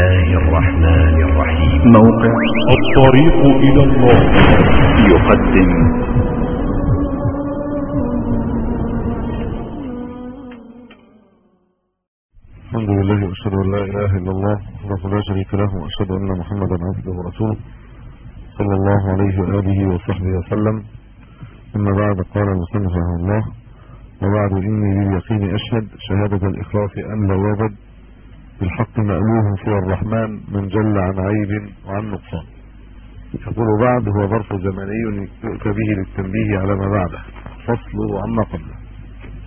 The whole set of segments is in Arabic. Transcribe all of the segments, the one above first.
الله الرحمن الرحيم موقع الطريق إلى الله. يقدم. الحمد لله وأشهد أن لا إله إلا الله وحده لا شريك له وأشهد أن محمدا عبده ورسوله صلى الله عليه وآله وصحبه وسلم. أما بعد قال المصنف رحمه الله وبعد إني باليقين أشهد شهادة الإخلاص أن لا يوجد بالحق مألوه سوى الرحمن من جل عن عيب وعن نقصان. يقول بعد هو ظرف زمني يؤتى به للتنبيه على ما بعده. فصله عما قبله.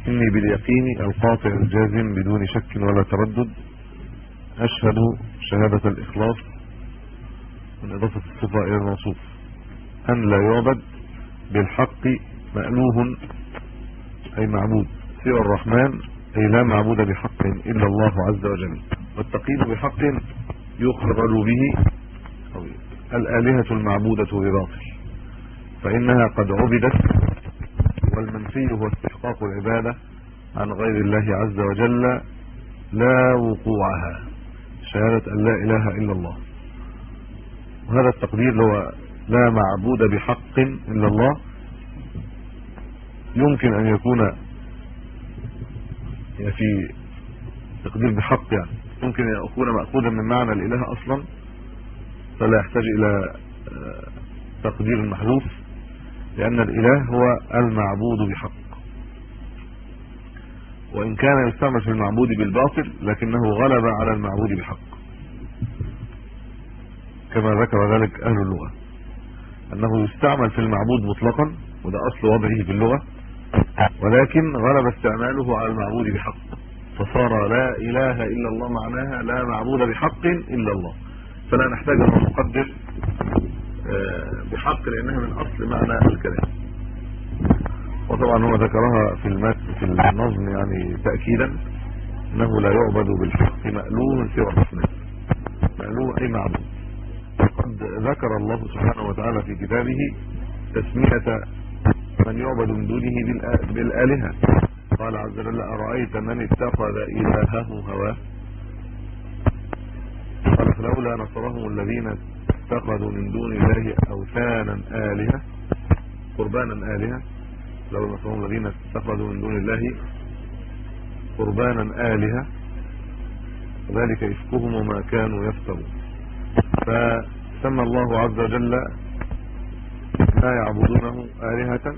إني باليقين القاطع الجازم بدون شك ولا تردد أشهد شهادة الإخلاص من إضافة الصفة إلى الموصوف. أن لا يعبد بالحق مألوه أي معبود. سوى الرحمن أي لا معبود بحق إلا الله عز وجل. والتقييد بحق يخرج به الآلهة المعبودة بباطل فإنها قد عبدت والمنفي هو استحقاق العبادة عن غير الله عز وجل لا وقوعها شهادة أن لا إله إلا الله. وهذا التقدير هو لا معبود بحق إلا الله يمكن أن يكون في تقدير بحق يعني. ممكن أن يكون مأخوذا من معنى الإله أصلا فلا يحتاج إلى تقدير محذوف لأن الإله هو المعبود بحق. وإن كان يستعمل في المعبود بالباطل لكنه غلب على المعبود بحق. كما ذكر ذلك أهل اللغة. أنه يستعمل في المعبود مطلقا وده أصل وضعه في اللغة ولكن غلب استعماله على المعبود بحق. فصار لا إله إلا الله معناها لا معبود بحق إلا الله. فلا نحتاج أن نقدر بحق لأنها من أصل معنى الكلام. وطبعا هو ذكرها في في النظم يعني تاكيدا إنه لا يعبد بالحق مألوه سوى الرحمن مألوه أي معبود. قد ذكر الله سبحانه وتعالى في كتابه تسمية من يعبد من دونه بالآلهة. قال عز وجل أرأيت من اتخذ إلهه هواه؟ قال فلولا نصرهم الذين اتخذوا من دون الله أوثانا آلهة قربانا آلهة لو نصرهم الذين اتخذوا من دون الله قربانا آلهة ذلك إفكهم وما كانوا يفترون. فسمى الله عز وجل ما يعبدونه آلهة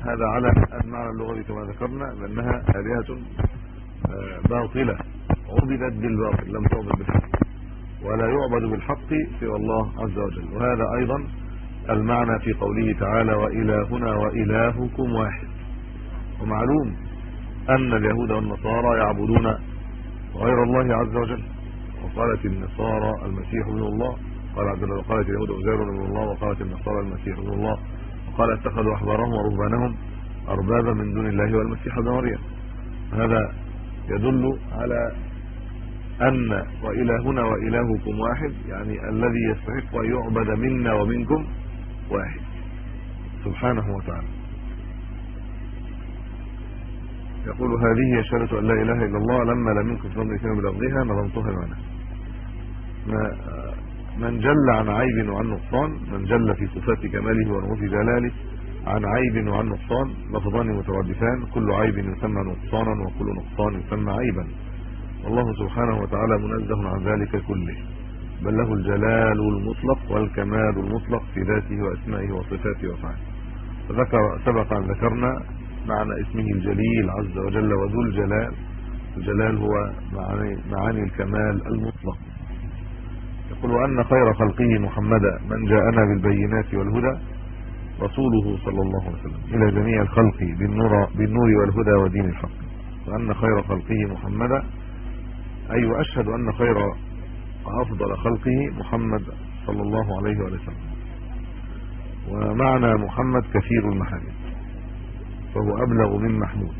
هذا على المعنى اللغوي كما ذكرنا لأنها آلهة باطلة. عبدت بالباطل لم تعبد بالحق. ولا يعبد بالحق سوى الله عز وجل. وهذا أيضا المعنى في قوله تعالى وإلهنا وإلهكم واحد ومعلوم أن اليهود والنصارى يعبدون غير الله عز وجل. وقالت النصارى المسيح ابن الله قال عز وجل وقالت اليهود عزير ابن الله وقالت النصارى المسيح ابن الله. وقال اتخذوا أحبارهم ورهبانهم أربابا من دون الله والمسيح ابن مريم. هذا يدل على أن وإلهنا وإلهكم واحد يعني الذي يستحق أن يعبد منا ومنكم واحد. سبحانه وتعالى. يقول هذه شهاده أن لا إله إلا الله لما لم يكن في فيما بلفظها نظمتها معنا. من جل عن عيب وعن نقصان من جل في صفات كماله ونعوت جلاله عن عيب وعن نقصان لفظان مترادفان كل عيب يسمى نقصانا وكل نقصان يسمى عيبا. والله سبحانه وتعالى منزه عن ذلك كله. بل له الجلال المطلق والكمال المطلق في ذاته وأسمائه وصفاته وأفعاله. ذكر سبق أن ذكرنا معنى اسمه الجليل عز وجل وذو الجلال. الجلال هو معاني, معاني الكمال المطلق. يقول أن خير خلقه محمدا من جاءنا بالبينات والهدى رسوله صلى الله عليه وسلم. إلى جميع الخلق بالنور بالنور والهدى ودين الحق. وأن خير خلقه محمدا أي أيوة أشهد أن خير وأفضل خلقه محمد صلى الله عليه وسلم. ومعنى محمد كثير المحامد فهو أبلغ من محمود.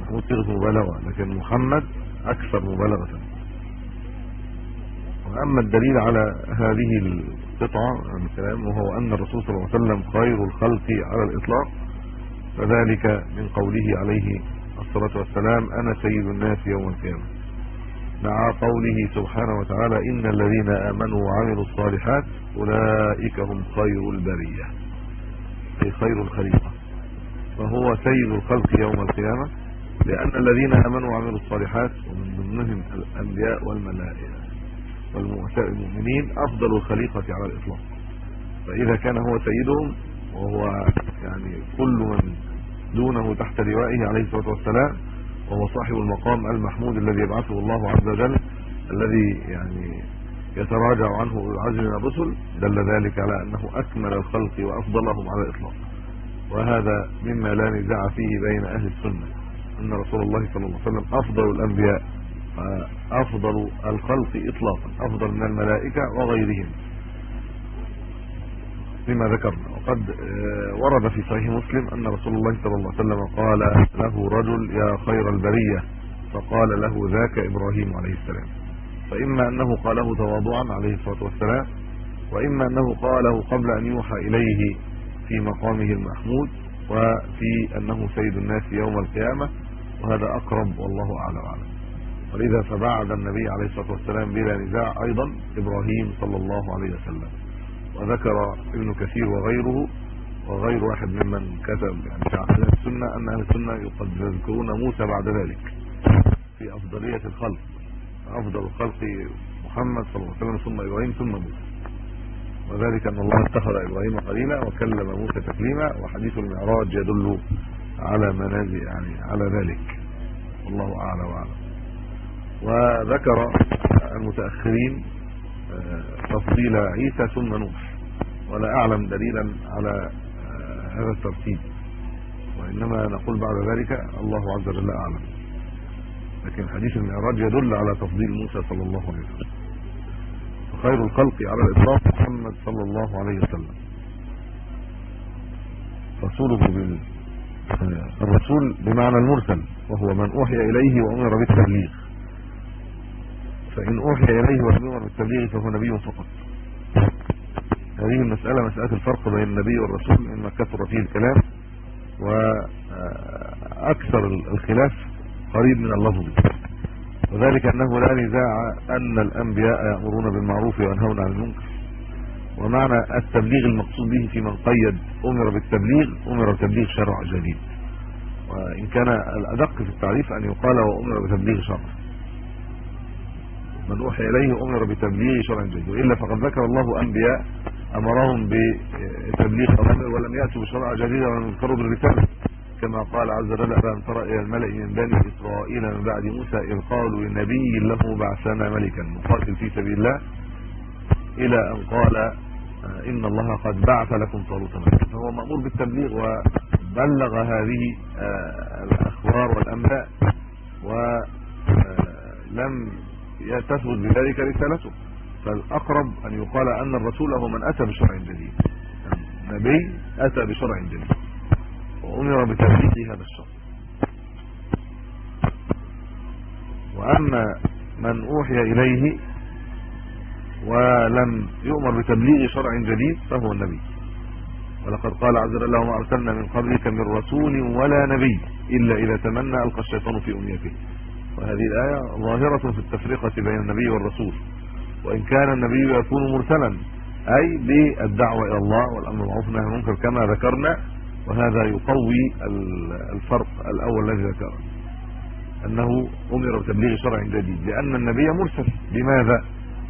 محمود صيغه مبالغة لكن محمد أكثر مبالغة. وأما الدليل على هذه القطعة من الكلام وهو أن الرسول صلى الله عليه وسلم خير الخلق على الإطلاق فذلك من قوله عليه الصلاة والسلام أنا سيد الناس يوم القيامة. مع قوله سبحانه وتعالى إن الذين آمنوا وعملوا الصالحات أولئك هم خير البرية أي خير الخليقة. فهو سيد الخلق يوم القيامة لأن الذين آمنوا وعملوا الصالحات ومن ضمنهم الأنبياء والملائكة. والمؤمنين أفضل الخليقة على الإطلاق. فإذا كان هو سيدهم وهو يعني كل من دونه تحت لوائه عليه الصلاة والسلام وهو صاحب المقام المحمود الذي يبعثه الله عز وجل الذي يعني يتراجع عنه العزم من الرسل دل ذلك على أنه أكمل الخلق وأفضلهم على الإطلاق. وهذا مما لا نزاع فيه بين أهل السنة أن رسول الله صلى الله عليه وسلم أفضل الأنبياء. أفضل الخلق إطلاقا أفضل من الملائكة وغيرهم. لما ذكرنا. وقد آه، ورد في صحيح مسلم أن رسول الله صلى الله عليه وسلم قال له رجل يا خير البرية فقال له ذاك إبراهيم عليه السلام. فإما أنه قاله تواضعا عليه الصلاة والسلام وإما أنه قاله قبل أن يوحى إليه في مقامه المحمود وفي أنه سيد الناس يوم القيامة وهذا أقرب والله أعلم. ولذا فبعد النبي عليه الصلاة والسلام بلا نزاع أيضا إبراهيم صلى الله عليه وسلم. وذكر ابن كثير وغيره وغير واحد ممن كتب يعني في أهل السنة أن أهل السنة قد يذكرون موسى بعد ذلك في أفضلية الخلق أفضل الخلق محمد صلى الله عليه وسلم ثم إبراهيم ثم موسى. وذلك أن الله اتخذ إبراهيم خليلا وكلم موسى تكليما وحديث المعراج يدل على منازل يعني على ذلك. والله أعلم وأعلم. وذكر المتأخرين تفضيل عيسى ثم نوح ولا أعلم دليلا على آه، هذا الترتيب وإنما نقول بعد ذلك الله عز وجل أعلم. لكن حديث المعراج يدل على تفضيل موسى صلى الله عليه وسلم. خير الخلق على الإطلاق محمد صلى الله عليه وسلم. رسوله بال آه، الرسول بمعنى المرسل وهو من أوحي إليه وأمر بالتبليغ. فإن أوحي إليه ولم يؤمر بالتبليغ فهو نبي فقط. هذه المسألة مسألة الفرق بين النبي والرسول إما كثر فيه الكلام وأكثر الخلاف قريب من اللفظ. وذلك أنه لا نزاع أن الأنبياء يأمرون بالمعروف وينهون عن المنكر. ومعنى التبليغ المقصود به في من قيد أمر بالتبليغ أمر بتبليغ شرع جديد. وإن كان الأدق في التعريف أن يقال وأمر بتبليغ شرع. من أوحي إليه أمر بتبليغ شرع جديد والا فقد ذكر الله أنبياء أمرهم بتبليغ اوامر ولم يأتوا بشرع جديد ولم يذكروا بالرسالة. كما قال عز وجل ان ترى إلى الملأ من بني إسرائيل من بعد موسى إذ قالوا لنبي له بعثنا ملكا نقاتل في سبيل الله إلى أن قال إن الله قد بعث لكم طالوت ملكا. فهو مأمور بالتبليغ وبلغ هذه الأخبار والأنباء ولم تثبت بذلك رسالته. فالأقرب أن يقال أن الرسول هو من أتى بشرع جديد. النبي أتى بشرع جديد. وأمر بتبليغ هذا الشرع. وأما من أوحي إليه ولم يؤمر بتبليغ شرع جديد فهو النبي. ولقد قال عز وجل وما أرسلنا من قبلك من رسول ولا نبي إلا إذا تمنى ألقى الشيطان في امنيته وهذه الآية ظاهرة في التفرقة بين النبي والرسول. وإن كان النبي يكون مرسلا أي بالدعوة إلى الله والأمر بالمعروف والنهي عن المنكر كما ذكرنا وهذا يقوي الفرق الأول الذي ذكره. أنه أمر بتبليغ شرع جديد لأن النبي مرسل. لماذا؟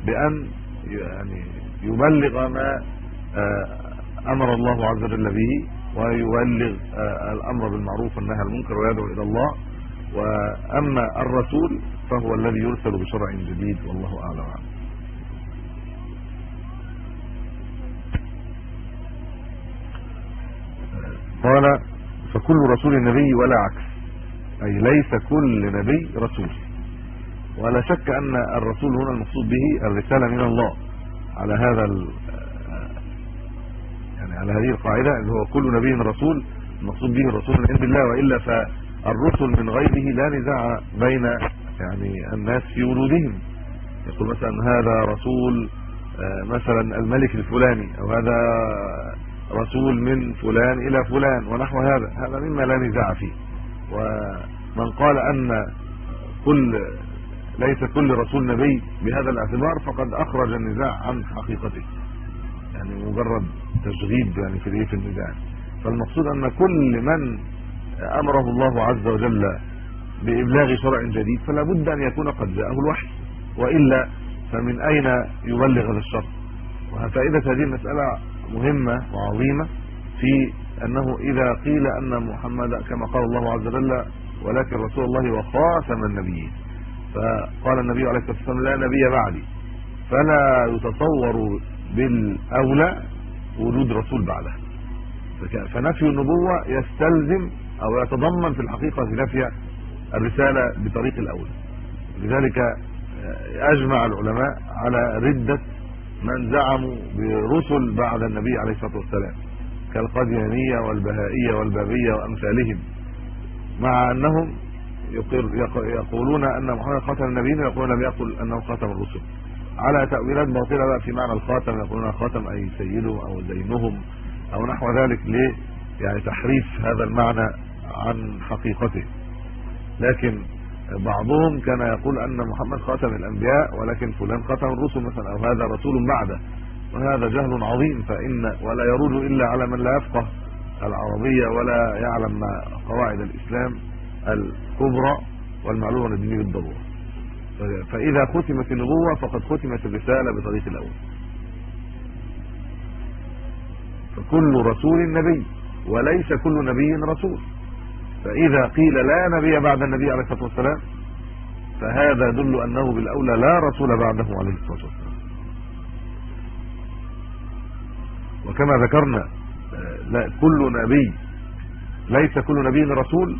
بأن يعني يبلغ ما آه، أمر الله عز وجل به ويبلغ آه، الأمر بالمعروف والنهي عن المنكر ويدعو إلى الله. وأما الرسول فهو الذي يرسل بشرع جديد والله أعلم. قال فكل رسول نبي ولا عكس أي ليس كل نبي رسول. ولا شك أن الرسول هنا المقصود به الرسالة من الله. على هذا يعني على هذه القاعدة اللي هو كل نبي رسول المقصود به الرسول من عند الله وإلا ف الرسل من غيره لا نزاع بين يعني الناس في ولودهم يقول مثلا هذا رسول آه، مثلا الملك الفلاني أو هذا رسول من فلان إلى فلان ونحو هذا. هذا مما لا نزاع فيه. ومن قال أن كل ليس كل رسول نبي بهذا الاعتبار فقد أخرج النزاع عن حقيقته. يعني مجرد تشغيب يعني في في النزاع. فالمقصود أن كل من أمره الله عز وجل بإبلاغ شرع جديد فلا بد أن يكون قد جاءه الوحي وإلا فمن أين يبلغ هذا الشرع؟ وفائدة هذه المسألة مهمة وعظيمة في أنه إذا قيل أن محمد كما قال الله عز وجل ولكن رسول الله وخاتم النبيين فقال النبي عليه الصلاة والسلام لا نبي بعدي فلا يتصور بالأولى وجود رسول بعده. فنفي النبوة يستلزم أو يتضمن في الحقيقة في نفي الرسالة بطريق الاولى لذلك أجمع العلماء على ردة من زعموا برسل بعد النبي عليه الصلاة والسلام كالقديانية والبهائية والبابية وأمثالهم مع أنهم يقولون أن محمد خاتم النبيين ويقولون لم يقل أنه خاتم الرسل. على تأويلات باطلة بقى في معنى الخاتم يقولون خاتم أي سيدهم أو زينهم أو نحو ذلك ليه يعني تحريف هذا المعنى عن حقيقته. لكن بعضهم كان يقول أن محمد خاتم الأنبياء ولكن فلان خاتم الرسل مثلا أو هذا رسول بعده وهذا جهل عظيم فإن ولا يرد إلا على من لا يفقه العربية ولا يعلم قواعد الإسلام الكبرى والمعلومة الدينيه بالضرورة. فإذا ختمت النبوة فقد ختمت الرسالة بطريق الأول. فكل رسول نبي وليس كل نبي رسول. فإذا قيل لا نبي بعد النبي عليه الصلاة والسلام فهذا يدل أنه بالأولى لا رسول بعده عليه الصلاة والسلام. وكما ذكرنا لا كل نبي ليس كل نبي رسول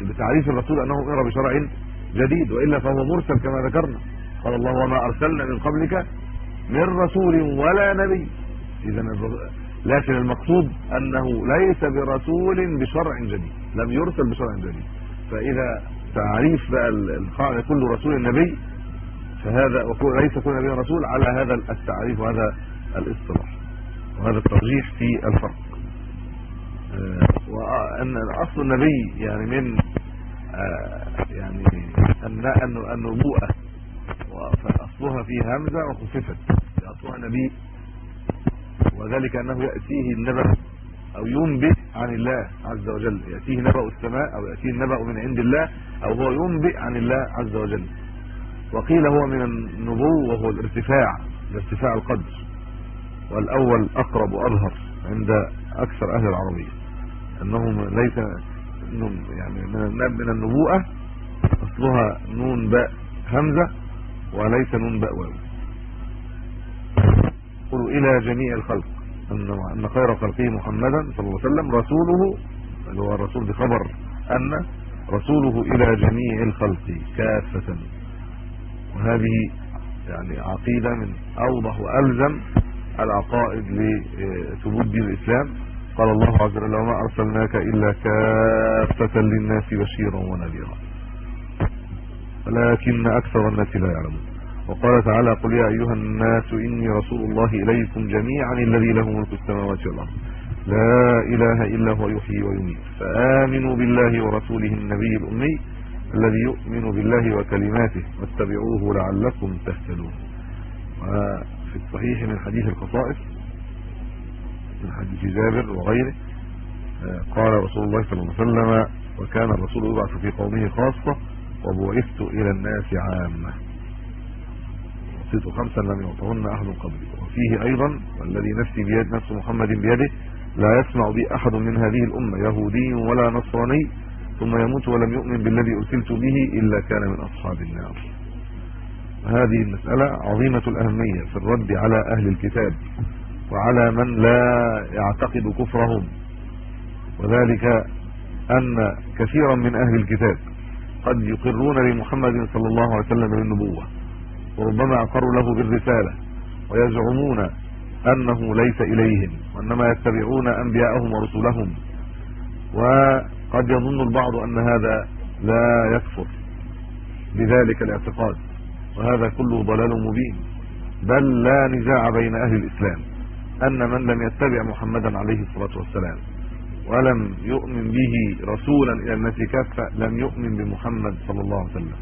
بتعريف الرسول أنه أمر بشرع جديد وإلا فهو مرسل كما ذكرنا. قال الله وما أرسلنا من قبلك من رسول ولا نبي. اذا لكن المقصود أنه ليس برسول بشرع جديد لم يرسل بشرع جديد. فإذا تعريف بقى القاعده كل رسول نبي فهذا ليس كل نبي رسول على هذا التعريف وهذا الإصطلاح وهذا الترجيح في الفرق. وان اصل النبي يعني من يعني أن النبوءة فاصلها في همزة وخففت. أصلها نبي وذلك أنه يأتيه النبأ أو ينبئ عن الله عز وجل. يأتيه نبأ السماء أو يأتيه النبأ من عند الله أو هو ينبئ عن الله عز وجل. وقيل هو من النبو وهو الارتفاع ارتفاع القدر. والأول أقرب وأظهر عند أكثر أهل العربية. أنه ليس يعني من النبوءة أصلها نون باء همزة وليس نون باء واو. يقول إلى جميع الخلق. أن أن خير خلقه محمدا صلى الله عليه وسلم. رسوله اللي هو الرسول بخبر أن رسوله إلى جميع الخلق كافة. وهذه يعني عقيدة من أوضح وألزم العقائد لثبوت دين الإسلام. قال الله عز وجل وما أرسلناك إلا كافة للناس بشيرا ونذيرا. ولكن أكثر الناس لا يعلمون. وقال تعالى قل يا أيها الناس إني رسول الله إليكم جميعا الذي له ملك السماوات والأرض. لا إله إلا هو يحيي ويميت. فآمنوا بالله ورسوله النبي الأمي الذي يؤمن بالله وكلماته واتبعوه لعلكم تهتدون. وفي الصحيح من حديث الخصائص من حديث جابر وغيره قال رسول الله صلى الله عليه وسلم وكان الرسول يبعث في قومه خاصة وبعثت إلى الناس عامة وصيت خمسا لم يعطهن أحد قبلي وفيه أيضا والذي نفسي بيد نفس محمد بيده لا يسمع بي أحد من هذه الأمة يهودي ولا نصراني ثم يموت ولم يؤمن بالذي أرسلت به إلا كان من أصحاب النار. هذه المسألة عظيمة الأهمية في الرد على أهل الكتاب وعلى من لا يعتقد كفرهم. وذلك أن كثيرا من أهل الكتاب قد يقرون لمحمد صلى الله عليه وسلم بالنبوه وربما أقروا له بالرسالة ويزعمون أنه ليس إليهم وإنما يتبعون أنبياءهم ورسلهم. وقد يظن البعض أن هذا لا يكفر بذلك الاعتقاد وهذا كله ضلال مبين. بل لا نزاع بين أهل الإسلام أن من لم يتبع محمدا عليه الصلاة والسلام ولم يؤمن به رسولا إلى الناس كافه لم يؤمن بمحمد صلى الله عليه وسلم.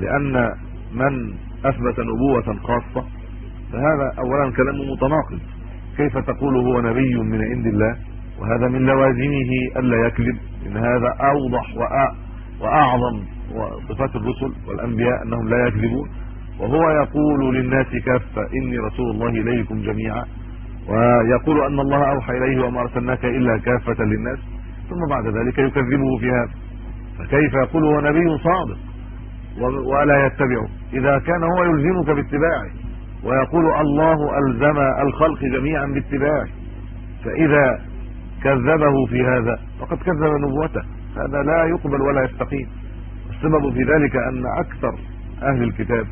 لأن من أثبت نبوة خاصة. فهذا اولا كلام متناقض. كيف تقول هو نبي من عند الله؟ وهذا من لوازمه ألا يكذب. إن هذا أوضح وأعظم وصفات الرسل والأنبياء أنهم لا يكذبون. وهو يقول للناس كافة إني رسول الله إليكم جميعا. ويقول أن الله أوحى إليه وما أرسلناك إلا كافة للناس. ثم بعد ذلك يكذبه في هذا. فكيف يقول هو نبي صادق؟ ولا يتبعه. إذا كان هو يلزمك باتباعه ويقول الله ألزم الخلق جميعا باتباعه فإذا كذبه في هذا فقد كذب نبوته. هذا لا يقبل ولا يستقيم. السبب في ذلك أن أكثر أهل الكتاب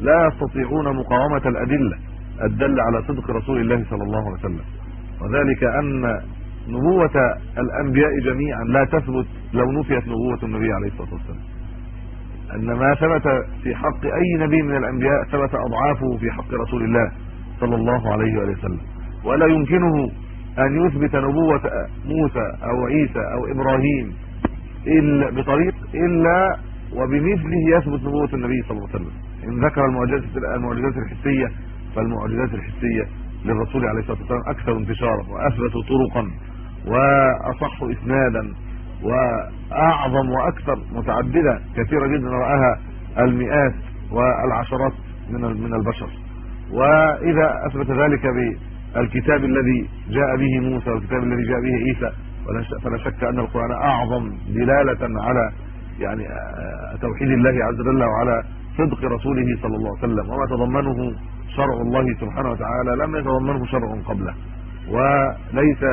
لا يستطيعون مقاومة الأدلة الدل على صدق رسول الله صلى الله عليه وسلم. وذلك أن نبوة الأنبياء جميعا لا تثبت لو نفيت نبوة النبي عليه الصلاة والسلام. أن ما ثبت في حق أي نبي من الأنبياء ثبت أضعافه في حق رسول الله صلى الله عليه وسلم. ولا يمكنه أن يثبت نبوة موسى أو عيسى أو إبراهيم إلا بطريق إلا وبمثله يثبت نبوة النبي صلى الله عليه وسلم. إن ذكر المعجزات المعجزات الحسية فالمعجزات الحسية للرسول عليه الصلاة والسلام أكثر انتشارا واثبت طرقا وأصح إسنادا وأعظم وأكثر متعددة كثيرة جدا رأها المئات والعشرات من من البشر. وإذا أثبت ذلك بالكتاب الذي جاء به موسى والكتاب الذي جاء به عيسى فلا شك أن القرآن أعظم دلالة على يعني آه، توحيد الله عز وجل وعلى صدق رسوله صلى الله عليه وسلم. وما تضمنه شرع الله سبحانه وتعالى لم يتضمنه شرع قبله. وليس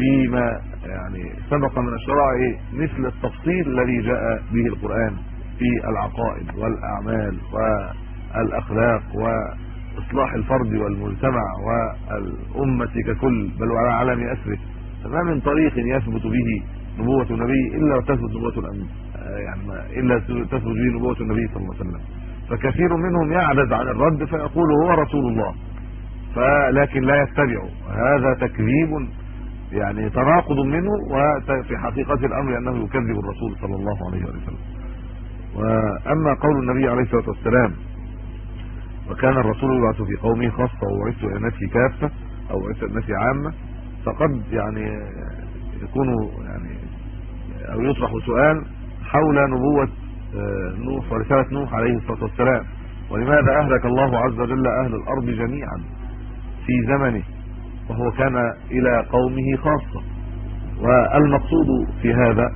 فيما يعني سبق من الشرائع مثل التفصيل الذي جاء به القرآن في العقائد والأعمال والأخلاق وإصلاح الفرد والمجتمع والأمة ككل بل وعلى عالم أسره. فما من طريق يثبت به نبوة النبي إلا وتثبت نبوة الأنبياء يعني إلا تثبت به نبوة النبي صلى الله عليه وسلم. فكثير منهم يعجز عن الرد فيقول هو رسول الله فلكن لا يتبعه. هذا تكذيب يعني تناقض منه وفي حقيقة الأمر أنه يكذب الرسول صلى الله عليه وسلم. وأما قول النبي عليه الصلاة والسلام وكان الرسول يبعث في قومه خاصة وبعثت إلى الناس كافة أو بعثت الناس عامة فقد يعني يكون يعني أو يطرح سؤال حول نبوة آه، نوح ورساله نوح عليه الصلاة والسلام. ولماذا أهلك الله عز وجل أهل الأرض جميعا في زمنه؟ وهو كان إلى قومه خاصة. والمقصود في هذا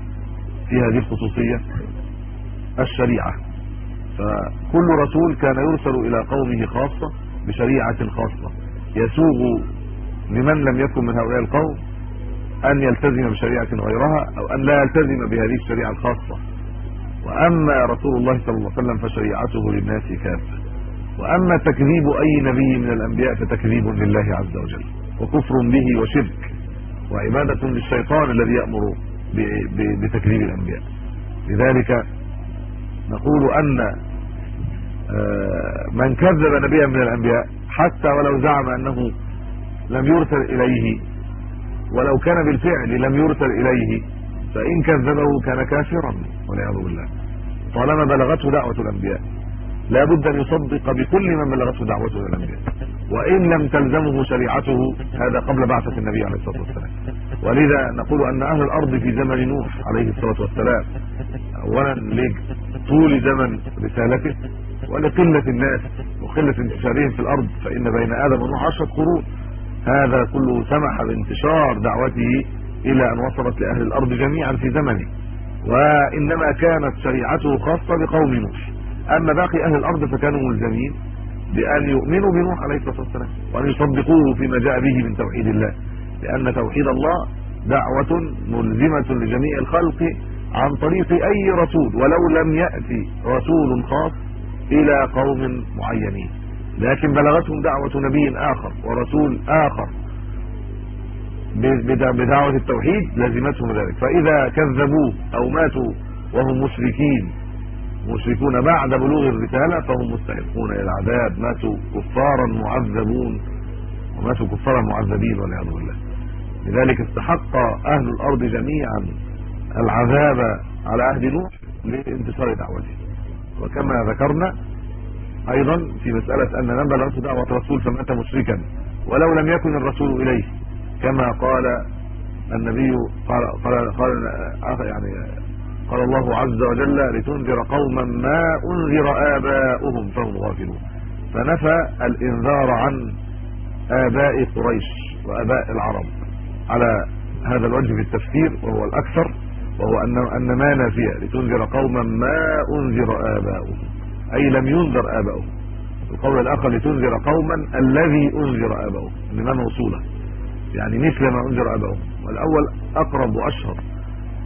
في هذه الخصوصية الشريعة. فكل رسول كان يرسل إلى قومه خاصة بشريعة خاصة. يسوغ لمن لم يكن من هؤلاء القوم أن يلتزم بشريعة غيرها أو أن لا يلتزم بهذه الشريعة الخاصة. وأما رسول الله صلى الله عليه وسلم فشريعته للناس كافة. وأما تكذيب أي نبي من الأنبياء فتكذيب لله عز وجل. وكفر به وشرك وعبادة للشيطان الذي يأمر بتكذيب الأنبياء. لذلك نقول أن آه، من كذب نبيا من الأنبياء حتى ولو زعم أنه لم يرسل إليه ولو كان بالفعل لم يرسل إليه فإن كذبه كان كافرا والعياذ بالله. طالما بلغته دعوة الأنبياء لا بد أن يصدق بكل من بلغته دعوته إلى الأنبياء. وإن لم تلزمه شريعته هذا قبل بعثة النبي عليه الصلاة والسلام. ولذا نقول أن أهل الأرض في زمن نوح عليه الصلاة والسلام اولا لطول زمن رسالته ولقلة الناس وقلة انتشارهم في الأرض فإن بين آدم ونوح عشرة قرون. هذا كله سمح بانتشار دعوته إلى أن وصلت لأهل الأرض جميعا في زمنه. وإنما كانت شريعته خاصة بقوم نوح. أما باقي أهل الأرض فكانوا ملزمين. بأن يؤمنوا بنوح عليه الصلاة والسلام وأن يصدقوه فيما جاء به من توحيد الله. لأن توحيد الله دعوة ملزمة لجميع الخلق عن طريق أي رسول ولو لم يأتي رسول خاص إلى قوم معينين. لكن بلغتهم دعوة نبي آخر ورسول آخر بدعوة التوحيد لزمتهم ذلك. فإذا كذبوه أو ماتوا وهم مشركين مشركون بعد بلوغ الرسالة فهم مستحقون إلى العذاب. ماتوا كفارا معذبون وماتوا كفارا معذبين والعياذ بالله. لذلك استحق أهل الأرض جميعا العذاب على عهد نوح لانتصار دعوته. وكما ذكرنا أيضا في مسألة أن من بلغته دعوة الرسول فمات مشركا ولو لم يكن الرسول إليه. كما قال النبي قال قال, قال يعني قال الله عز وجل لتنذر قوما ما أنذر آباؤهم فهم غافلون. فنفى الإنذار عن آباء قريش وآباء العرب على هذا الوجه في التفسير وهو الأكثر وهو أن أن ما نافية لتنذر قوما ما أنذر آباؤهم أي لم ينذر آباؤهم. القول الأخر لتنذر قوما الذي أنذر آباؤهم إنما موصولة يعني مثل ما أنذر آباؤهم. والأول أقرب وأشهر.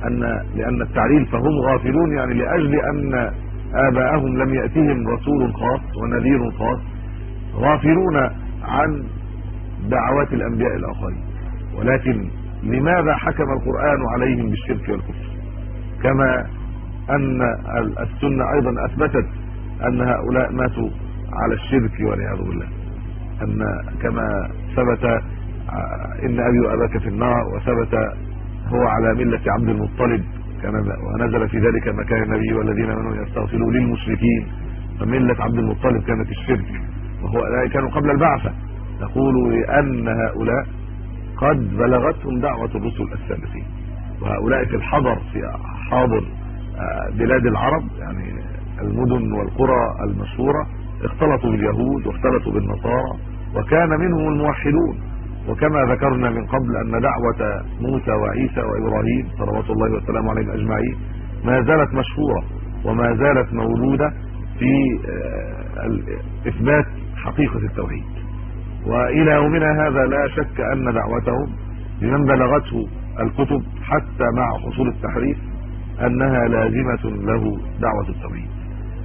ان لأن التعليل فهم غافلون يعني لأجل أن آباءهم لم ياتهم رسول خاص ونذير خاص غافلون عن دعوات الأنبياء الآخرين. ولكن لماذا حكم القرآن عليهم بالشرك والكفر؟ كما أن السنة أيضا أثبتت أن هؤلاء ماتوا على الشرك والعياذ بالله. أن كما ثبت إن أبي وأباك في النار وثبت هو على ملة عبد المطلب. كان ونزل في ذلك مكان النبي والذين آمنوا يستغفروا للمشركين. فملة عبد المطلب كانت الشرك. وهو كانوا قبل البعثة. نقول لأن هؤلاء قد بلغتهم دعوة الرسل السابقين. وهؤلاء في الحضر في حاضر آه، بلاد العرب يعني المدن والقرى المشهورة اختلطوا باليهود واختلطوا بالنصارى وكان منهم الموحدون. وكما ذكرنا من قبل أن دعوة موسى وعيسى وإبراهيم صلوات الله وسلامه عليهم أجمعين ما زالت مشهورة وما زالت مولودة في آه، اثبات حقيقة التوحيد. وإلى يومنا هذا لا شك أن دعوتهم لمن بلغته الكتب حتى مع حصول التحريف أنها لازمة له دعوة التوحيد.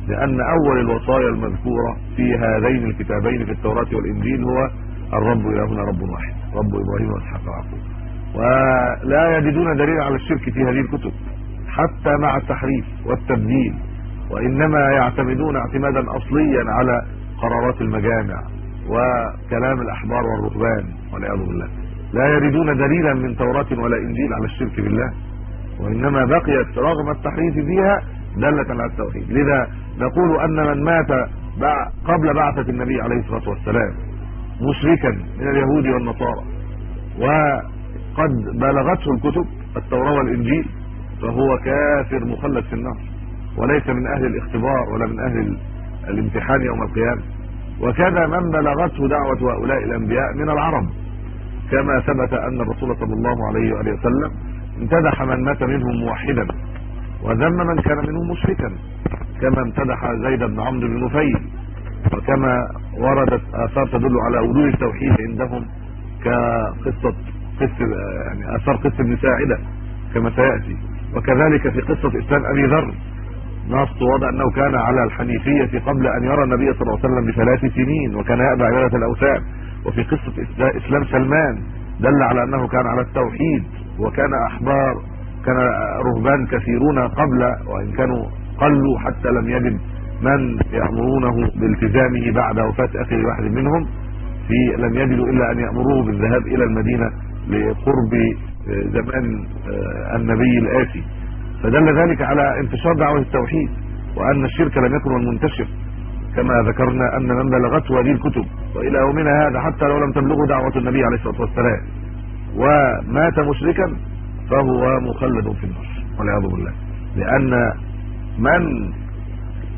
لأن أول الوصايا المذكورة في هذين الكتابين في التوراة والإنجيل هو الرب إلهنا رب واحد. رب إبراهيم وإسحاق ويعقوب. ولا يجدون دليل على الشرك في هذه الكتب حتى مع التحريف والتبديل. وإنما يعتمدون اعتمادا أصليا على قرارات المجامع وكلام الاحبار والرهبان والعياذ بالله. لا يريدون دليلا من توراة ولا إنجيل على الشرك بالله. وإنما بقيت رغم التحريف فيها دالة على التوحيد. لذا نقول أن من مات قبل بعثة النبي عليه الصلاة والسلام مشركا من اليهود والنصارى. وقد بلغته الكتب التوراة والإنجيل فهو كافر مخلد في النار وليس من أهل الاختبار ولا من أهل الامتحان يوم القيامة. وكذا من بلغته دعوة هؤلاء الأنبياء من العرب كما ثبت أن الرسول صلى الله عليه وآله وسلم امتدح من مات منهم موحدا وذم من كان منهم مشركا كما امتدح زيد بن عمرو بن نفيل. وكما وردت آثار تدل على وجود التوحيد عندهم كقصة قصة يعني آثار قصة ابن ساعدة كما سيأتي. وكذلك في قصة إسلام أبي ذر نص وضع أنه كان على الحنيفية قبل أن يرى النبي صلى الله عليه وسلم بثلاث سنين وكان يأبى عبادة الأوثان. وفي قصة إسلام سلمان دل على أنه كان على التوحيد وكان أحبار كان رهبان كثيرون قبل وإن كانوا قلوا حتى لم يجد من يأمرونه بالتزامه بعد وفاة اخر واحد منهم في لم يجدوا إلا أن يأمروه بالذهاب إلى المدينة لقرب زمان آه، النبي الآتي فدل ذلك على انتشار دعوة التوحيد وأن الشرك لم يكن المنتشر كما ذكرنا أن من بلغته هذه الكتب والى يومنا هذا حتى لو لم تبلغه دعوة النبي عليه الصلاة والسلام ومات مشركا فهو مخلد في النار والعياذ بالله. لأن من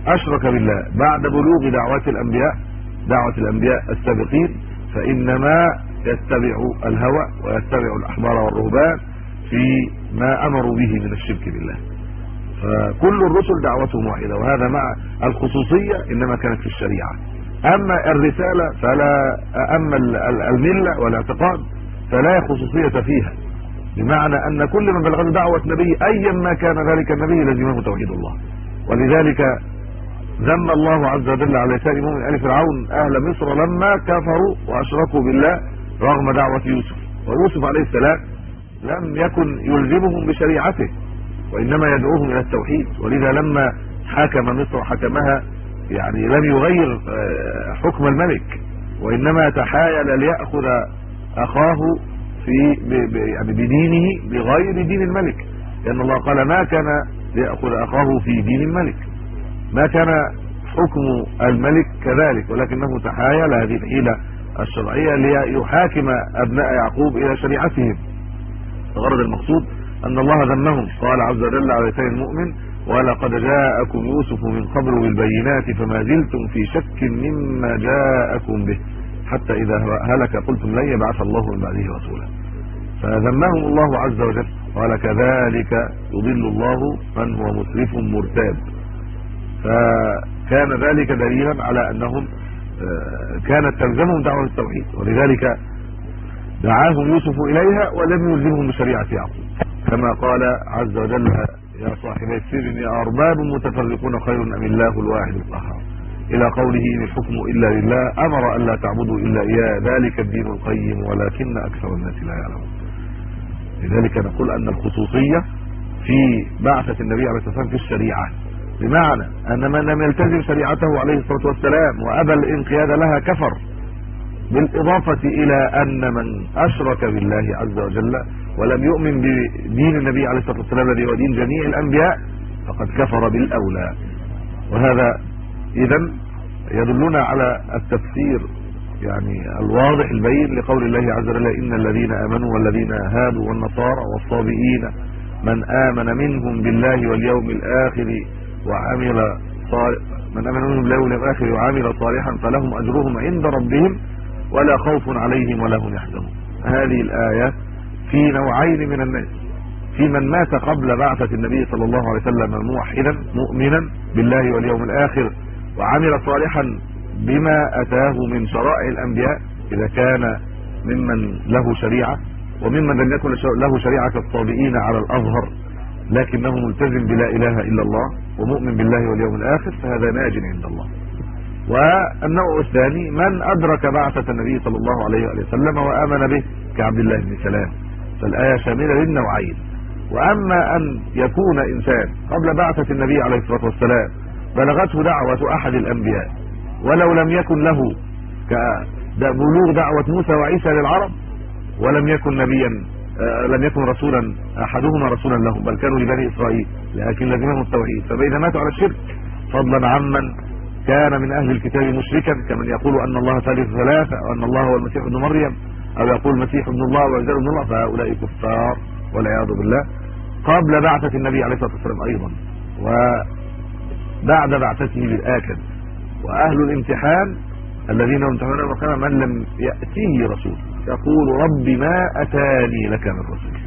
أشرك بالله. بعد بلوغ دعوات الأنبياء دعوة الأنبياء السابقين فإنما يتبع الهوى ويتبع الاحبار والرهبان في ما أمروا به من الشرك بالله. فكل الرسل دعوتهم واحدة وهذا مع الخصوصية إنما كانت في الشريعة. أما الرسالة فلا أما الملة والاعتقاد فلا خصوصية فيها بمعنى أن كل من بلغته دعوة نبي ايا ما كان ذلك النبي لازمه توحيد الله. ولذلك ذم الله عز وجل على لسان مؤمن آل فرعون أهل مصر لما كفروا وأشركوا بالله رغم دعوة يوسف. ويوسف عليه السلام لم يكن يلزمهم بشريعته وإنما يدعوهم إلى التوحيد. ولذا لما حكم مصر حكمها يعني لم يغير آه، حكم الملك وإنما تحايل ليأخذ أخاه في يعني بدينه بغير دين الملك. لأن الله قال ما كان ليأخذ أخاه في دين الملك. ما كان حكم الملك كذلك ولكنه تحايل هذه الحيلة الشرعية ليحاكم أبناء يعقوب إلى شريعتهم. الغرض المقصود أن الله ذمهم. قال عز وجل على لسان المؤمن ولقد جاءكم يوسف من قبل بالبينات فما زلتم في شك مما جاءكم به. حتى إذا هلك قلتم لن يبعث الله من بعده رسولا. فذمهم الله عز وجل. قال كذلك يضل الله من هو مسرف مرتاب. فكان ذلك دليلا على أنهم آه، كانت تلزمهم دعوة التوحيد ولذلك دعاهم يوسف إليها ولم يلزمهم بشريعة يعقوب. كما قال عز وجل يا صاحبي السجن يا أرباب متفرقون خير أم الله الواحد القهار؟ إلى قوله إن الحكم إلا لله أمر الا تعبدوا إلا إياه ذلك الدين القيم ولكن أكثر الناس لا يعلمون. لذلك نقول أن الخصوصية في بعثة النبي عليه الصلاة والسلام في الشريعة. بمعنى أن من لم يلتزم شريعته عليه الصلاة والسلام وأبى الانقياد لها كفر بالإضافة إلى أن من أشرك بالله عز وجل ولم يؤمن بدين النبي عليه الصلاة والسلام الذي هو دين جميع الأنبياء فقد كفر بالأولى. وهذا اذا يدلنا على التفسير يعني الواضح البين لقول الله عز وجل إن الذين آمنوا والذين هادوا والنصارى والصابئين من آمن منهم بالله واليوم الآخر وعمل صالح من أمن منهم بالله واليوم الآخر وعمل صالحا فلهم أجرهم عند ربهم ولا خوف عليهم ولا هم يحزنون. هذه الآية في نوعين من الناس. في من مات قبل بعثة النبي صلى الله عليه وسلم موحدا مؤمنا بالله واليوم الآخر وعمل صالحا بما أتاه من شرائع الأنبياء إذا كان ممن له شريعة وممن لم يكن له شريعة كالصابئين على الأظهر. لكنه ملتزم بلا إله إلا الله ومؤمن بالله واليوم الآخر فهذا ناج عند الله. والنوع الثاني من أدرك بعثة النبي صلى الله عليه وسلم وآمن به كعبد الله بن سلام. فالآية شاملة للنوعين. وأما أن يكون إنسان قبل بعثة النبي عليه الصلاة والسلام بلغته دعوة أحد الأنبياء ولو لم يكن له كبلوغ دعوة موسى وعيسى للعرب ولم يكن نبيا لم يكن رسولا أحدهما رسولا لهم بل كانوا لبني إسرائيل لكن لزمهم التوحيد. فبإذا ماتوا على الشرك فضلا عمن كان من أهل الكتاب مشركا كمن يقول أن الله ثالث ثلاثة وأن الله هو المسيح ابن مريم أو يقول المسيح ابن الله وعزير ابن الله فهؤلاء كفار والعياذ بالله. قبل بعثة النبي عليه الصلاة والسلام أيضا وبعد بعثته بالآكد. وأهل الامتحان الذين يمتحنون من لم يأتيه رسول. يقول رب ما أتاني لك من رسول.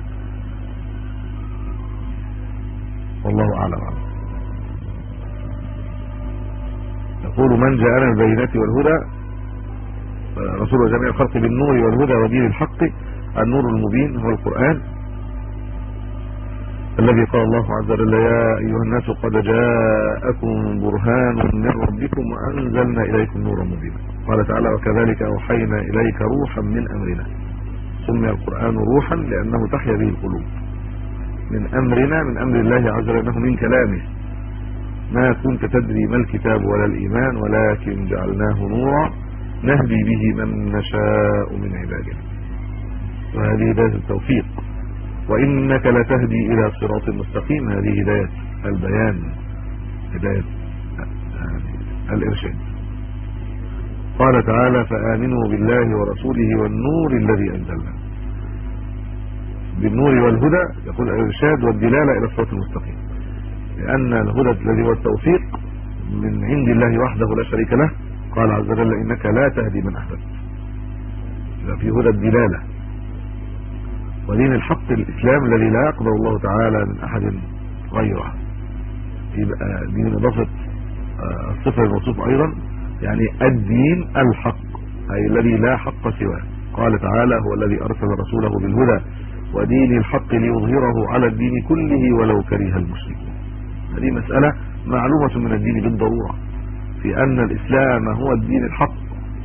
والله أعلم. يقول من جاءنا البينات والهدى رسول جميع الخلق بالنور والهدى ودين الحق النور المبين هو القرآن. الذي قال الله عز وجل يا أيها الناس قد جاءكم برهان من ربكم وأنزلنا إليكم نورا مبينا. قال تعالى وكذلك أوحينا إليك روحا من أمرنا. سمي القرآن روحا لأنه تحيا به القلوب. من أمرنا من أمر الله عز وجل إنه من كلامه. ما كنت تدري ما الكتاب ولا الإيمان ولكن جعلناه نورا نهدي به من نشاء من عبادنا وهذه هداية التوفيق. وإنك لتهدي إلى صراط مستقيم. هذه هداية البيان هداية الإرشاد. قال تعالى فآمنوا بالله ورسوله والنور الذي أنزلنا. بالنور والهدى يقول الإرشاد والدلالة إلى الصراط المستقيم. لأن الهدى الذي هو التوفيق من عند الله وحده لا شريك له. قال عز وجل إنك لا تهدي من أحببت في هدى الدلالة. ودين الحق الإسلام الذي لا يقبل الله تعالى من أحد غيره. يبقى دين اضافه آه، الصفة الموصوف أيضا. يعني الدين الحق أي الذي لا حق سواه. قال تعالى هو الذي أرسل رسوله بالهدى ودين الحق ليظهره على الدين كله ولو كره المشركون. هذه مسألة معلومة من الدين بالضرورة في أن الإسلام هو الدين الحق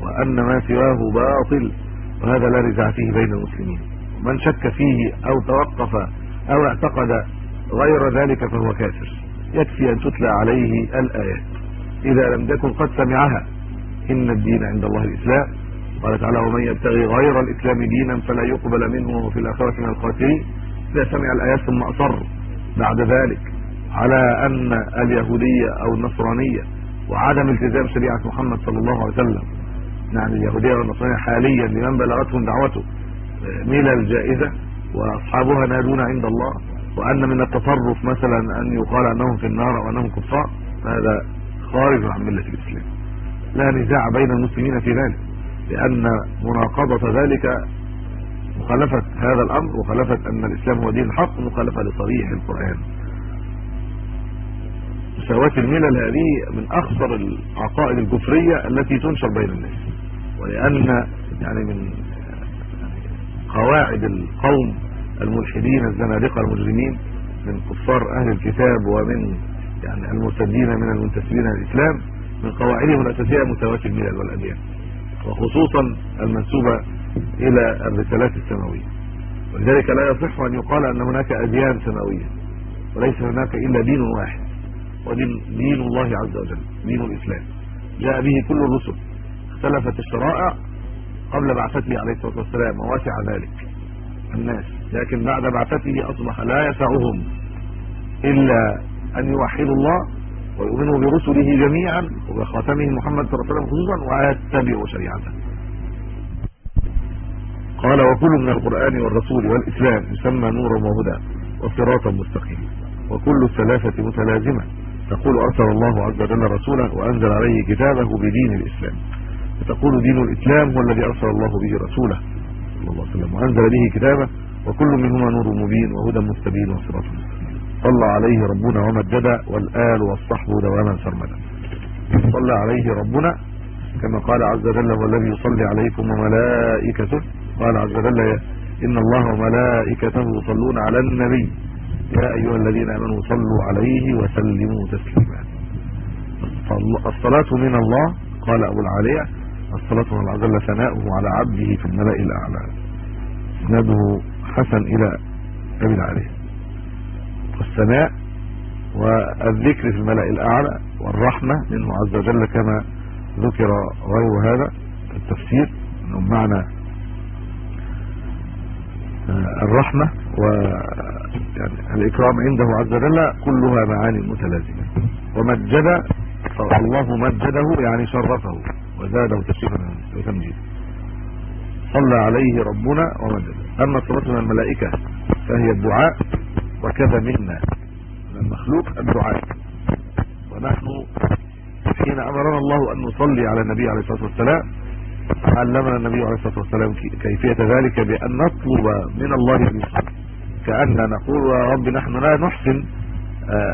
وأن ما سواه باطل وهذا لا نزاع فيه بين المسلمين. من شك فيه أو توقف أو اعتقد غير ذلك فهو كافر. يكفي أن تتلى عليه الآيات. إذا لم تكن قد سمعها. إن الدين عند الله الإسلام. قال تعالى ومن يبتغي غير الإسلام دينا فلا يقبل منه وفي الآخرة من الخاسرين. إذا سمع الآيات ثم أصر بعد ذلك على أن اليهودية أو النصرانية وعدم التزام شريعة محمد صلى الله عليه وسلم. يعني اليهودية والنصرانيه حاليا لمن بلغتهم دعوته ملل جائزه وأصحابها نادون عند الله وأن من التصرف مثلا أن يقال أنهم في النار وأنهم كفار. هذا خارج عن مله الاسلام لا نزاع بين المسلمين في ذلك لأن مناقضة ذلك مخالفة هذا الأمر مخالفة أن الإسلام هو دين الحق مخالفة لصريح القرآن. مساواة الملل هذه من أخطر العقائد الكفرية التي تنشر بين الناس. ولأن يعني من قواعد القوم الملحدين الزنادقة المجرمين من كفار أهل الكتاب ومن يعني المرتدين من المنتسبين للاسلام من قواعدهم الأساسية مساواه الملل والاديان وخصوصا المنسوبة إلى الرسالات السماوية. ولذلك لا يصح أن يقال أن هناك أديان سماوية وليس هناك إلا دين واحد ودين دين الله عز وجل دين الإسلام. جاء به كل الرسل اختلفت الشرائع قبل بعثته عليه الصلاة والسلام ووسع ذلك الناس. لكن بعد بعثته أصبح لا يسعهم إلا أن يوحدوا الله ويؤمنوا برسله جميعا وبخاتمه محمد صلى الله عليه وسلم خصوصا ويتبعوا شريعته. قال وكل من القرآن والرسول والإسلام يسمى نورا وهدى وصراطا مستقيما وكل الثلاثة متلازمة. تقول أرسل الله عز وجل رسولا وأنزل عليه كتابه بدين الإسلام. فتقول دين الإسلام هو الذي أرسل الله به رسوله صلى الله عليه وسلم. وأنزل به كتابه. وكل منهما نور مبين وهدى مستبين وصراط مستقيم. صلى عليه ربنا ومجد والآل والصحب دواما سرمدا صلى عليه ربنا كما قال عز وجل هو الذي يصلي عليكم وملائكته. قال عز وجل إن الله وملائكته يصلون على النبي. يا أيها الذين آمنوا صلوا عليه وسلموا تسليما. الصلاة من الله قال أبو العالية الصلاة من عز وجل ثناؤه على عبده في الملأ الأعلى. إسناده حسن إلى أبي العالية والثناء والذكر في الملأ الأعلى والرحمة منه عز وجل كما ذكر غير هذا التفسير إنه بمعنى الرحمة و يعني الإكرام عنده عز وجل كلها معاني متلازمة. ومجد الله مجده يعني شرفه وزاده تشريفا وتمجيدا. صلى عليه ربنا ومجد أما الصلاة من الملائكة فهي الدعاء وكذا منا. من المخلوق الدعاء. ونحن حين أمرنا الله أن نصلي على النبي عليه الصلاة والسلام علمنا النبي عليه الصلاة والسلام كيفية ذلك بأن نطلب من الله ان يصلي كان نقول يا رب نحن لا نحسن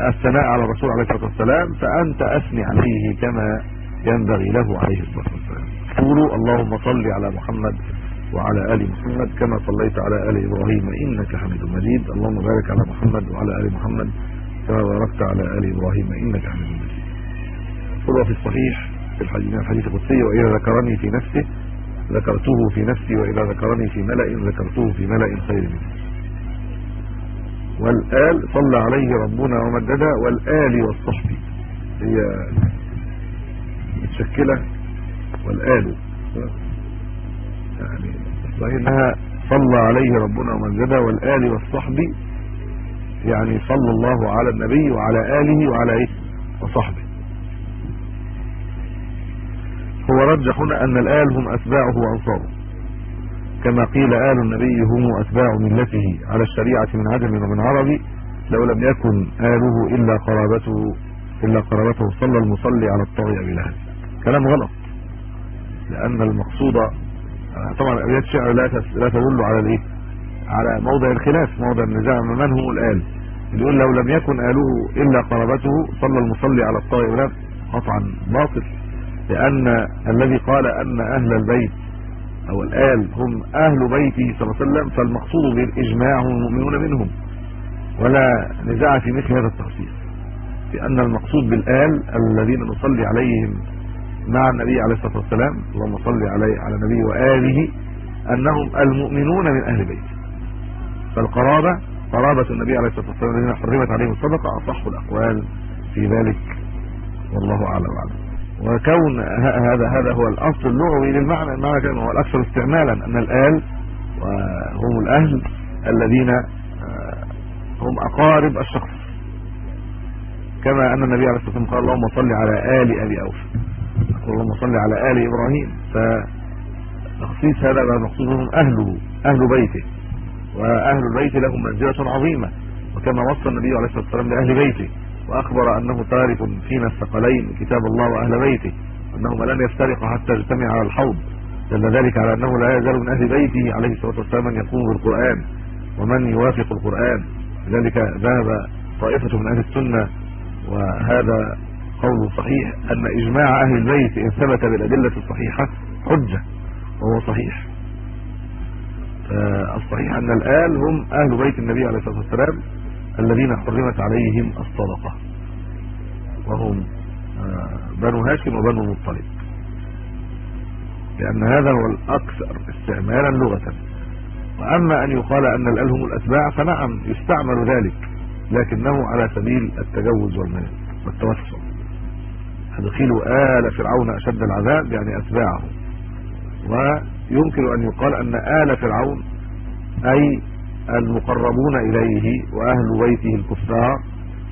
الثناء على الرسول عليه الصلاة والسلام فأنت أثني عليه كما ينبغي له عليه الصلاة والسلام. قولوا اللهم صل على محمد وعلى آل محمد كما صليت على آل إبراهيم إنك حميد مجيد. اللهم بارك على محمد وعلى آل محمد كما باركت على آل إبراهيم إنك حميد مجيد. قل في الصحيح في الحديث الحديث القدسي وإذا ذكرني في نفسه ذكرته في نفسي وإذا ذكرني في ملأ ذكرته في ملأ خير منه. والآل صلى عليه ربنا ومدد والآل والصحب. هي متشكلة والآل. يعني انها صلى عليه ربنا ومجد والآل والصحب يعني صلى الله على النبي وعلى آله وعلى إيه؟ وصحبه. هو رجح هنا أن الآل هم أتباعه وأنصاره. كما قيل آل النبي هم أتباع ملته على الشريعة من عجم ومن عربي لو لم يكن آله إلا قرابته إلا قرابته صلى المصلي على الطاغية بلهب. كلام غلط لأن المقصود طبعا ابيات الشعر لا لا تدل على الإيه؟ على موضع الخلاف موضع النزاع من هم الآل. اللي يقول لو لم يكن آله إلا قرابته صلى المصلي على الطاغية بلهب قطعا باطل. لأن الذي قال أن أهل البيت أو الآل هم أهل بيته صلى الله عليه وسلم فالمقصود بالإجماع هم المؤمنون منهم. ولا نزاع في مثل هذا التخصيص. لأن المقصود بالآل الذين نصلي عليهم مع النبي عليه الصلاة والسلام اللهم صل عليه على النبي وآله أنهم المؤمنون من أهل بيته فالقرابة قرابة النبي عليه الصلاة والسلام الذين حرمت عليهم الصدقة أصح الأقوال في ذلك. والله أعلم وعلم وكون هذا هذا هو الأصل اللغوي للمعنى المعنى كان هو الأكثر استعمالا أن الآل وهم الأهل الذين هم أقارب الشخص. كما أن النبي عليه الصلاة والسلام قال اللهم صل على آل أبي أوفى. اللهم صل على آل إبراهيم. فتخصيص هذا بقى مقصودهم اهله أهل بيته. وأهل البيت لهم منزلة عظيمة. وكما وصى النبي عليه الصلاة والسلام لأهل بيته. وأخبر أنه تارك فينا الثقلين كتاب الله وأهل بيته. أنهما لن يفترقا حتى يجتمعا على الحوض. دل ذلك على أنه لا يزال من أهل بيته عليه الصلاة والسلام من يقوم بالقرآن. ومن يوافق القرآن. لذلك ذهب طائفة من أهل السنة. وهذا قول صحيح أن إجماع أهل البيت إن ثبت بالأدلة الصحيحة حجة وهو صحيح. الصحيح أن الآل هم أهل بيت النبي عليه الصلاة والسلام الذين حرمت عليهم الصدقة. وهم بنو هاشم وبنو المطلب. لأن هذا هو الأكثر استعمالا لغة. وأما أن يقال أن الآل هم الأتباع فنعم يستعمل ذلك لكنه على سبيل التجوز والتوسع. ادخلوا آل فرعون أشد العذاب يعني اتباعه ويمكن أن يقال أن آل فرعون أي المقربون إليه وأهل بيته الكفار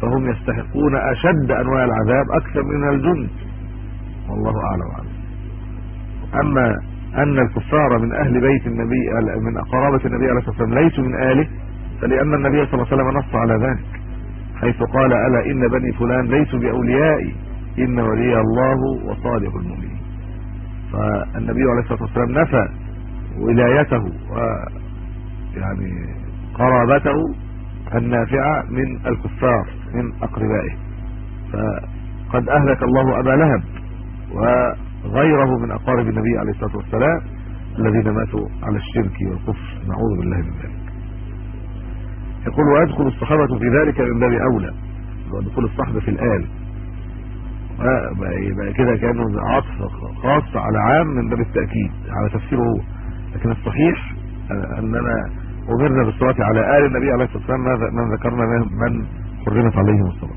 فهم يستحقون أشد أنواع العذاب أكثر من الجند. والله أعلم. عنه أما أن الكفار من أهل بيت النبي من قرابه النبي عليه الصلاة والسلام ليسوا من اهله فلأن النبي صلى الله عليه وسلم نص على ذلك حيث قال ألا إن بني فلان ليسوا بأوليائي؟ إن ولي الله وصالح المؤمنين. فالنبي عليه الصلاة والسلام نفى ولايته و يعني قرابته النافعة من الكفار من أقربائه. فقد أهلك الله أبا لهب وغيره من أقارب النبي عليه الصلاة والسلام الذين ماتوا على الشرك والكفر. نعوذ بالله من ذلك. يقول ويدخل الصحابة في ذلك من باب أولى. ودخول الصحبه في الآل يبقى كده كأنه عطف خاص على عام من باب التأكيد على تفسيره هو. لكن الصحيح أننا أمرنا بالصلاة على آل النبي عليه الصلاة والسلام من ذكرنا من حرمت عليهم الصلاة.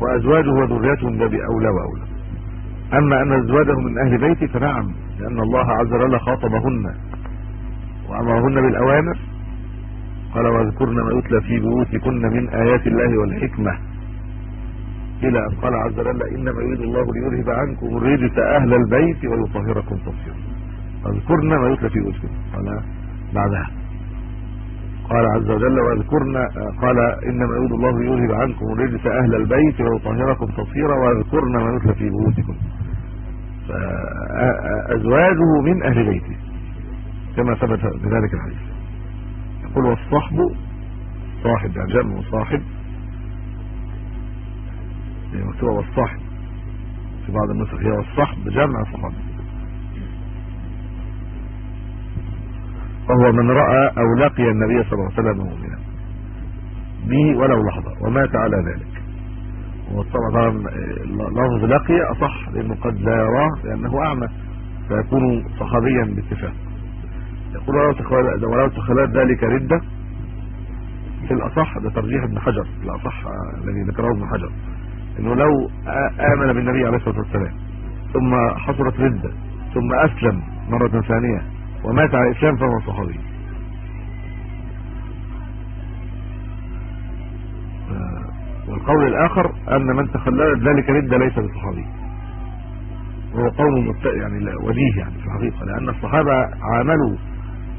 وأزواجه وذريته من باب أولى وأولى. أما أن أزواجه من أهل بيته فنعم لأن الله عز وجل خاطبهن وأمرهن بالأوامر. قال وأذكرن ما يتلى في بيوتكن من آيات الله والحكمة. إلى ان قال عز وجل إنما يريد الله ليذهب عنكم الرجس أهل البيت ويطهركم تطهيرا. اذكرن ما يتلى في بيوتكم قال بعدها. قال عز وجل واذكرن قال إنما يريد الله ليذهب عنكم الرجس أهل البيت ويطهركم تطهيرا واذكرن ما يتلى في بيوتكم. فأزواجه من أهل بيته. كما ثبت بذلك الحديث. يقول والصحب صاحب يعني جمع صاحب مكتوبة والصحب. في بعض النسخ هي والصحب جمع صحابي وهو من رأى أو لقي النبي صلى الله عليه وسلم مؤمنا. به ولو لحظة ومات على ذلك. وطبعا لفظ لقي أصح لأنه قد لا يراه لأنه أعمى. فيكون صحابيا باتفاق. يقول ولو تخلت ذلك ردة في الأصح ده ترجيح ابن حجر الأصح الذي ذكره ابن حجر. إنه لو آمن بالنبي عليه الصلاة والسلام ثم حصلت ردة ثم أسلم مرة ثانية ومات على الإسلام فهو صحابي. والقول الآخر أن من تخللت ذلك ردة ليس بصحابي. وهو قول يعني وجيه يعني في الحقيقة لأن الصحابة عاملوا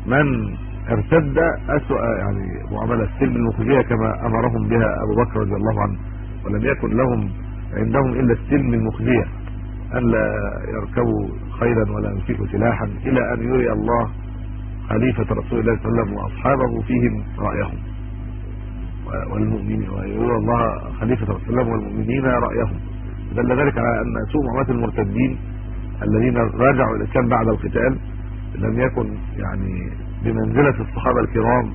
من ارتد اسوء يعني معاملة السلم المخزيه كما أمرهم بها أبو بكر رضي الله عنه. ولم يكن لهم عندهم إلا السلم المخزيه ان لا يركبوا خيلا ولا يمسكوا سلاحا إلى أن يري الله خليفة رسول الله صلى الله عليه وسلم وأصحابه فيهم رأيهم. والمؤمنين ويرى الله خليفة رسول الله والمؤمنين رأيهم. دل ذلك على أن سوء معامله المرتدين الذين رجعوا إلى الإسلام بعد القتال لم يكن يعني بمنزلة الصحابة الكرام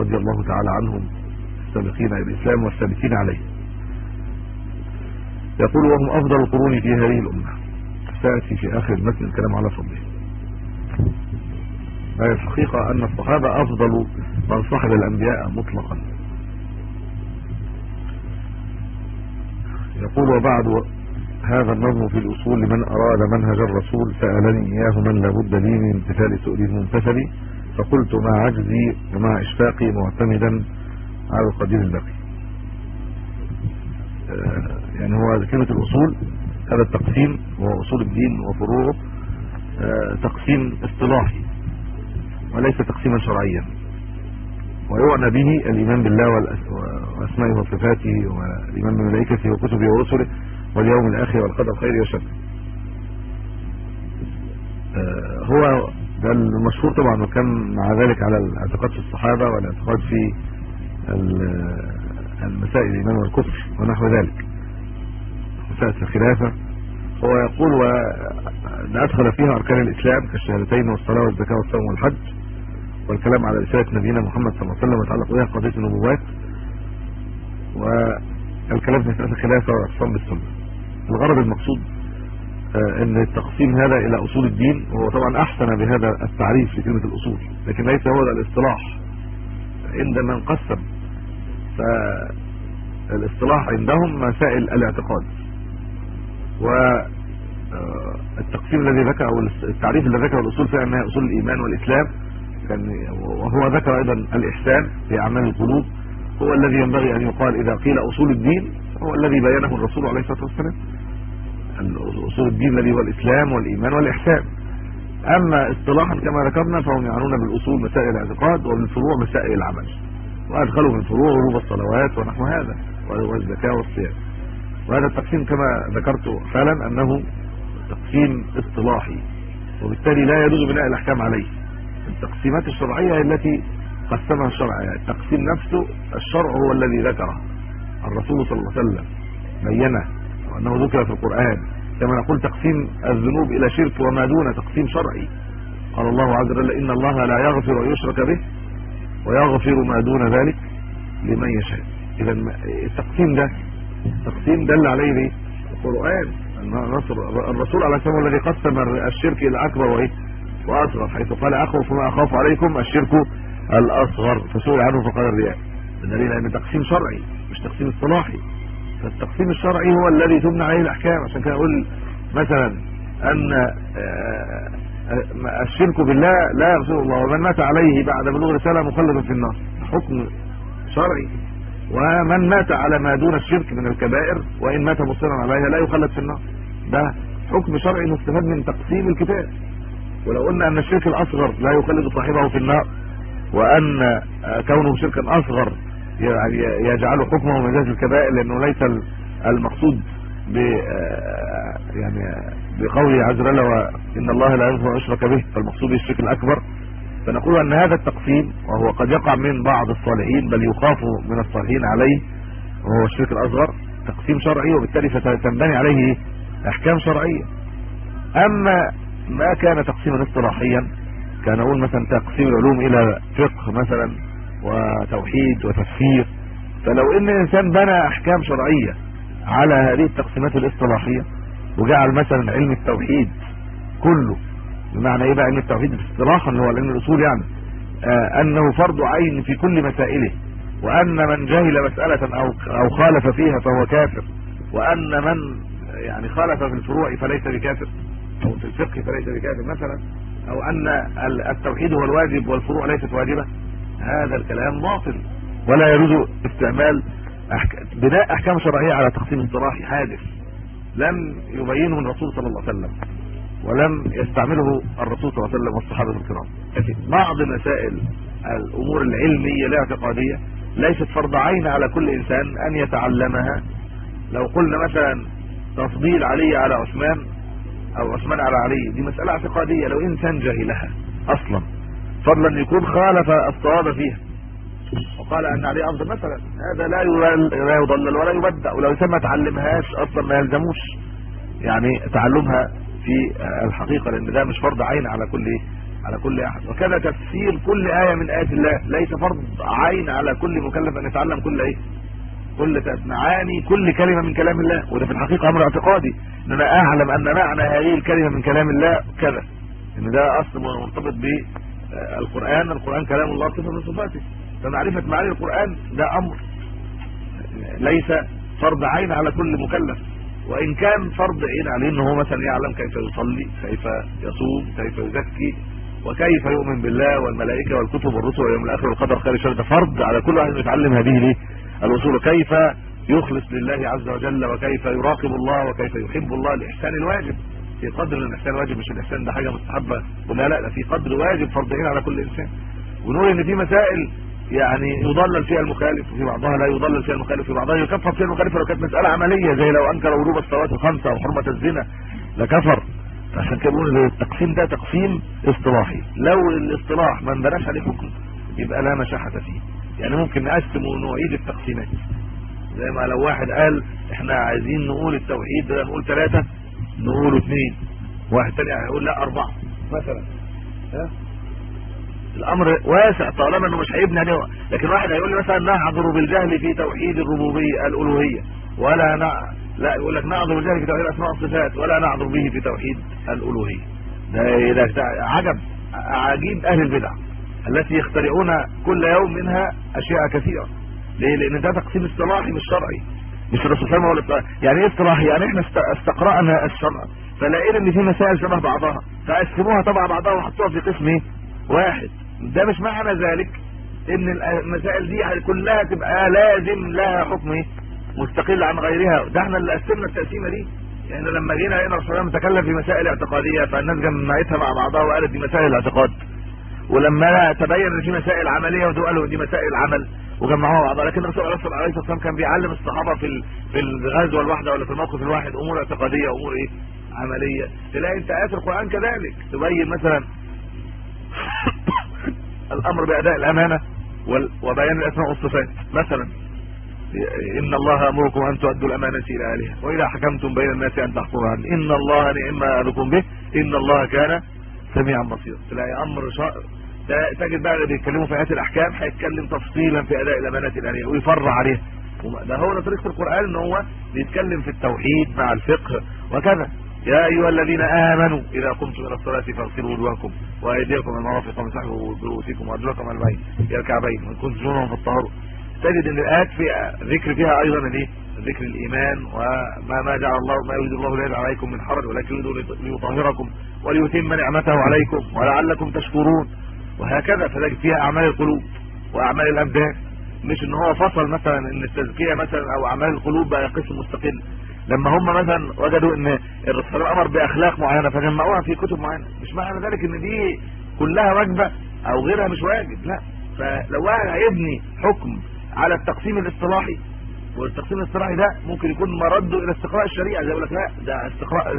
رضي الله تعالى عنهم السابقين إلى الاسلام والثابتين عليه. يقول وهم أفضل القرون في هذه الأمة. سياتي في آخر المتن الكلام على فضله. هي الحقيقة أن الصحابة أفضل من صحب الأنبياء مطلقا. يقول وبعد هذا النظم في الأصول لمن أراد منهج الرسول سألني إياه من لابد لي من امتثال سؤله الممتثل فقلت مع عجزي ومع إشفاقي معتمدا على القدير البقي آه، يعني هو كلمة الأصول هذا التقسيم وهو أصول الدين وفروعه آه، تقسيم اصطلاحي وليس تقسيما شرعيا. ويعنى به الإيمان بالله وأسمائه وصفاته والإيمان بملائكته وكتبه ورسله واليوم الآخر والقدر خير وشر. آه، هو ده المشهور طبعا وكان مع ذلك على الاعتقاد في الصحابة والاعتقاد في ال- المسائل الإيمان والكفر ونحو ذلك. مسائل الخلافة. هو يقول وأن أدخل فيها أركان الإسلام كالشهادتين والصلاة والزكاة والصوم والحج والكلام على رسالة نبينا محمد صلى الله عليه وسلم ويتعلق بها قضية النبوات. والكلام في مسألة الخلافة والأقسام بالسنة. الغرض المقصود آه، إن التقسيم هذا إلى أصول الدين وهو طبعا أحسن بهذا التعريف لكلمة الأصول لكن ليس هو الاصطلاح. عند من قسم فالاصطلاح عندهم مسائل الاعتقاد. والتقسيم الذي ذكر أو التعريف الذي ذكره الأصول فيها انها أصول الإيمان والإسلام. كان وهو ذكر أيضا الإحسان في أعمال القلوب. هو الذي ينبغي أن يقال إذا قيل أصول الدين هو الذي بينه الرسول عليه الصلاة والسلام. أصول الدين الذي هو الإسلام والإيمان والإحسان. أما اصطلاحا كما ذكرنا فهم يعنون بالأصول مسائل الاعتقاد وبالفروع مسائل العمل. وأدخلوا في الفروع وروب الصلوات ونحو هذا والزكاه والصيام. وهذا التقسيم كما ذكرت حالا أنه تقسيم اصطلاحي وبالتالي لا يجوز بناء الأحكام عليه. التقسيمات الشرعية التي قسمها الشرع يعني التقسيم نفسه الشرع هو الذي ذكره. الرسول صلى الله عليه وسلم بينه وأنه ذكر في القرآن كما نقول تقسيم الذنوب إلى شرك وما دون تقسيم شرعي. قال الله عز وجل إن الله لا يغفر أن يشرك به ويغفر ما دون ذلك لمن يشاء. اذا التقسيم ده تقسيم دل عليه إيه؟ القرآن. الرسول عليه الصلاه والسلام الذي قسم الشرك إلى أكبر وإيه؟ وأصغر حيث قال أخوف ما أخاف عليكم الشرك الأصغر. فسئل عنه فقال الرياء. الدليل إن تقسيم شرعي مش تقسيم اصطلاحي. فالتقسيم الشرعي هو الذي تبنى عليه الأحكام. عشان كده أقول مثلا أن الشرك بالله لا يغفر الله ومن مات عليه بعد بلوغ رساله مخلد في النار. حكم شرعي. ومن مات على ما دون الشرك من الكبائر وإن مات مصرا عليها لا يخلد في النار. ده حكم شرعي مستفاد من تقسيم الكتاب. ولو قلنا أن الشرك الأصغر لا يخلد صاحبه في النار وأن كونه شركا أصغر يعني يجعله حكمه مجاز الكبائر لأنه ليس المقصود ب يعني بقوله عز وجل وان الله لا يغفر ان يشرك به فالمقصود الشرك الأكبر فنقول أن هذا التقسيم وهو قد يقع من بعض الصالحين بل يخاف من الصالحين عليه وهو الشرك الأصغر تقسيم شرعي وبالتالي ستنبني عليه أحكام شرعية. أما ما كان تقسيما اصطلاحيا كان نقول مثلا تقسيم العلوم إلى فقه مثلا وتوحيد وتفسير فلو إن الإنسان بنى أحكام شرعية على هذه التقسيمات الاصطلاحية وجعل مثلا علم التوحيد كله بمعنى إيه بقى؟ علم التوحيد اصطلاحا اللي هو علم الأصول يعني آه أنه فرض عين في كل مسائله وأن من جهل مسألة أو أو خالف فيها فهو كافر وأن من يعني خالف في الفروع فليس بكافر أو في الفقه فليس بكافر مثلا أو أن التوحيد هو الواجب والفروع ليست واجبة. هذا الكلام باطل. ولا يجوز استعمال أحك... بناء أحكام شرعية على تقسيم اصطلاحي حادث لم يبينه الرسول صلى الله عليه وسلم. ولم يستعمله الرسول صلى الله عليه وسلم والصحابة الكرام. لكن بعض مسائل الأمور العلمية الاعتقادية ليست فرض عين على كل إنسان أن يتعلمها. لو قلنا مثلا تفضيل علي على عثمان أو عثمان على علي دي مسألة اعتقادية. لو إنسان جهلها أصلا فضلا يكون خالف الصواب فيها. وقال أن علي أفضل مثلا. هذا لا لا يضلل ولا يبدع ولو ما تعلمهاش أصلا ما يلزموش. يعني تعلمها في الحقيقة لأن ده مش فرض عين على كل إيه على كل أحد. وكذا تفسير كل آية من آيات الله. ليس فرض عين على كل مكلف أن يتعلم كل إيه؟ كل معاني كل كلمة من كلام الله. وده في الحقيقة أمر اعتقادي. إن أنا أعلم أن معنى هذه الكلمة من كلام الله كذا. إن ده أصل مرتبط بالقران القرآن كلام الله صفة من صفاته. فمعرفة معاني القرآن ده أمر. ليس فرض عين على كل مكلف. وإن كان فرض عين عليه ان هو مثلا يعلم كيف يصلي كيف يصوم كيف يزكي وكيف يؤمن بالله والملائكة والكتب والرسل واليوم الآخر والقدر خير شر ده فرض على كل واحد يتعلم هذه الايه الاصول كيف يخلص لله عز وجل وكيف يراقب الله وكيف يحب الله؟ الإحسان الواجب. في قدر الإحسان الواجب مش الإحسان ده حاجة مستحبة. ولا لا ده في قدر واجب فرضين على كل إنسان. ونقول إن في مسائل يعني يضلل فيها المخالف وفي بعضها لا يضلل فيها المخالف وفي بعضها يكفر فيها المخالف لو كانت مسألة عملية زي لو أنكر وجوب الصلاة الخمسه أو حرمه الزنا لكفر عشان كده بنقول التقسيم ده تقسيم اصطلاحي. لو الاصطلاح ما انبناش عليه حكم يبقى لا مشاحه فيه. يعني ممكن نقسم ونعيد التقسيمات. زي ما لو واحد قال إحنا عايزين نقول التوحيد نقول ثلاثة نقول اثنين واحد تاني هيقول لا أربعة مثلا. ها؟ الأمر واسع طالما إنه مش هيبني عليه. لكن واحد هيقول لي مثلا نعذر بالجهل في توحيد الربوبية الألوهية. ولا نع... لا يقول لك نعذر بالجهل في توحيد الاسماء والصفات ولا نعذر به في توحيد الألوهية. ده ده, ده عجب عجيب أهل البدع التي يخترعون كل يوم منها أشياء كثيرة. ليه؟ لأن ده تقسيم اصطلاحي مش شرعي مش الرسول صلى الله عليه وسلم يعني إيه اصطلاحي يعني إحنا استقرأنا الشرع. فلقينا إن في مسائل شبه بعضها. فقسموها تبع بعضها وحطوها في قسم واحد. ده مش معنى ذلك إن المسائل دي كلها تبقى لازم لها حكم إيه؟ مستقل عن غيرها. ده إحنا اللي قسمنا التقسيمة دي. يعني لما جينا لقينا الرسول صلى تكلم في مسائل اعتقادية فالناس جمعتها مع بعضها وقالت دي مسائل الاعتقاد ولما تبين إن في مسائل عملية ودول قالوا دي مسائل عمل وجمعوها بعضها لكن الرسول عليه الصلاه والسلام كان بيعلم الصحابة في في الغزوة الواحدة ولا في الموقف الواحد أمور اعتقادية أمور إيه؟ عملية. تلاقي أنت آيات القرآن كذلك. تبين مثلا الأمر بأداء الأمانة وبيان الأسماء والصفات. مثلا إن الله أمركم أن تؤدوا الأمانة إلى أهلها. وإذا حكمتم بين الناس أن تحكموا إن الله نعم ما يأذكم به. إن الله كان سميعا بصيرا. تلاقي أمر شا... تجد بقى اللي بيتكلموا في آيات الأحكام هيتكلم تفصيلا في أداء الامانات الالهيه ويفرع عليها. ده هو طريقه القرآن إن هو بيتكلم في التوحيد مع الفقه. وكذا. يا أيها الذين آمنوا إذا قمتم إلى الصلاة فاغسلوا وجوهكم. وأيديكم المرافق وامسحوا برؤوسكم وارجلكم البين إلى الكعبين وان كنتم جنبا فاطهروا تجد إن الآيات فيها ذكر فيها أيضا الايه ذكر الإيمان وما ما جعل الله ما يريد الله ليجعل عليكم من حرج ولكن يريد ليطهركم وليتم نعمته عليكم ولعلكم تشكرون. وهكذا فتجد فيها أعمال القلوب وأعمال الابدان مش إن هو فصل مثلا إن التزكية مثلا أو أعمال القلوب بقى قسم مستقل. لما هم مثلا وجدوا إن الرسول أمر بأخلاق معينة فجمعوها في كتب معينة. مش معنى ذلك إن دي كلها واجبة أو غيرها مش واجب لا. فلو واحد هيبني حكم على التقسيم الاصطلاحي والتقسيم الاصطلاحي ده ممكن يكون مرده إلى استقراء الشريعة زي لك لا ده استقراء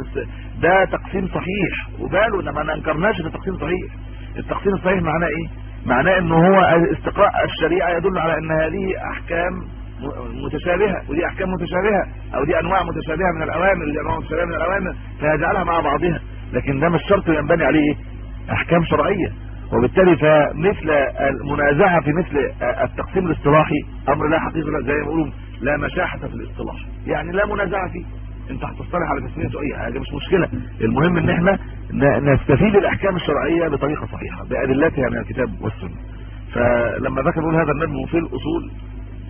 ده تقسيم صحيح. وباله ده ما انكرناش إن تقسيم صحيح. التقسيم الصحيح معناه إيه؟ معناه إن هو استقراء الشريعة يدل على إن هذه أحكام متشابهة ودي أحكام متشابهة أو دي أنواع متشابهة من الأوامر دي أنواع متشابهة من الأوامر فيجعلها مع بعضها. لكن ده مش شرط ينبني عليه إيه؟ أحكام شرعية. وبالتالي فمثل المنازعة في مثل التقسيم الاصطلاحي أمر لا حقيقة زي ما بيقولوا لا مشاحة في الاصطلاح. يعني لا منازعة فيه. أنت هتصطلح على تسميته اي حاجة مش مشكلة. المهم إن إحنا نستفيد الأحكام الشرعية بطريقة صحيحة بأدلتها من الكتاب والسنة. فلما ذكر بيقول هذا النجم في الأصول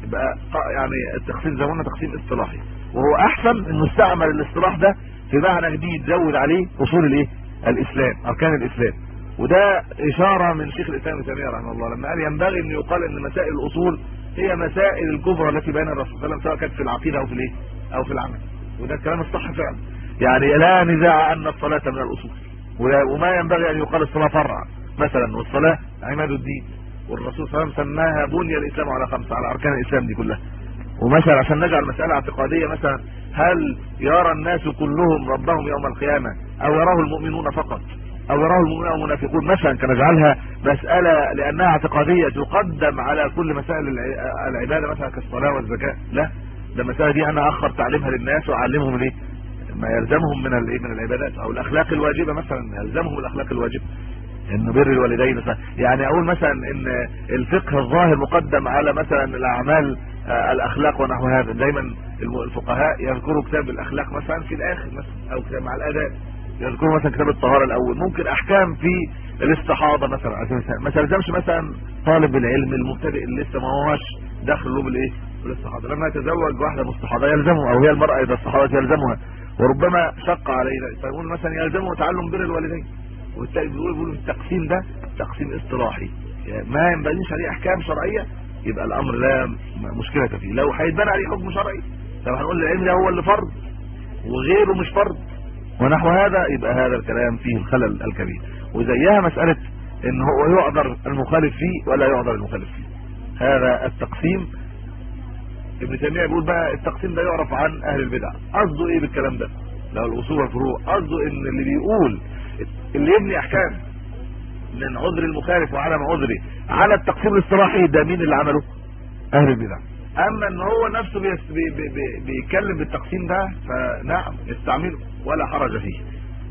يبقى يعني التقسيم قلنا تقسيم اصطلاحي. وهو أحسن انه استعمل الاصطلاح ده في معنى جديد زود عليه أصول الإيه؟ الإسلام أركان الإسلام. وده إشارة من شيخ الإسلام تيمية رحمه الله. لما قال ينبغي أن يقال أن مسائل الأصول هي مسائل الكبرى التي بين الرسول صلى الله عليه وسلم سواء كانت في العقيدة أو في الإيه؟ أو في العمل. وده الكلام الصح فعلا. يعني لا نزاع أن الصلاة من الأصول. وما ينبغي أن يقال الصلاة فرع مثلا والصلاة عماد الدين. والرسول صلى الله عليه وسلم سماها بني الإسلام على خمسة على أركان الإسلام دي كلها. ومثلا عشان نجعل مسألة اعتقادية مثلا هل يرى الناس كلهم ربهم يوم القيامة أو يراه المؤمنون فقط؟ أو يراه المؤمنون والمنافقون مثلا كنجعلها مسألة لأنها اعتقادية تقدم على كل مسائل العبادة مثلا كالصلاة والزكاة. لا ده المساله دي أنا أخر تعليمها للناس وأعلمهم الايه ما يلزمهم من الايه من العبادات أو الأخلاق الواجبة مثلا يلزمهم الأخلاق الواجبة. إن بر الوالدين مثلا. يعني أقول مثلا إن الفقه الظاهر مقدم على مثلا الأعمال الأخلاق ونحو هذا. دايما الفقهاء يذكروا كتاب الأخلاق مثلا في الآخر مثلا أو كتاب مع الاداب يذكروا مثلا كتاب الطهارة الأول. ممكن أحكام في الاستحاضة مثلا. ما تلزمش مثلا طالب العلم المبتدئ اللي لسه ما هوش داخل له بالإيه؟ بالاستحاضة. لما يتزوج واحدة مستحاضة يلزمه أو هي المرأة إذا استحاضت يلزمها. وربما شق علينا. فيقول مثلا يلزمه تعلم بر الوالدين. بيقولوا بيقولوا التقسيم ده تقسيم اصطلاحي. يعني ما ينبغيش عليه أحكام شرعية؟ يبقى الأمر لا مشكلة فيه. لو هيتبنى عليه حكم شرعي طب هنقول العلم ده هو اللي فرض وغيره مش فرض. ونحو هذا يبقى هذا الكلام فيه الخلل الكبير. وزيها مسألة إن هو يعذر المخالف فيه ولا يعذر المخالف فيه. هذا التقسيم. ابن تيمية بيقول بقى التقسيم ده يعرف عن أهل البدع. قصده إيه بالكلام ده؟ لو الأصول والفروع. قصده إن اللي بيقول اللي يبني أحكام من عذر المخالف وعدم عذره على التقسيم الاصطلاحي ده مين اللي عمله؟ أهل البدع. أما إن هو نفسه بي بي بي بيتكلم بالتقسيم ده فنعم يستعمله ولا حرج فيه.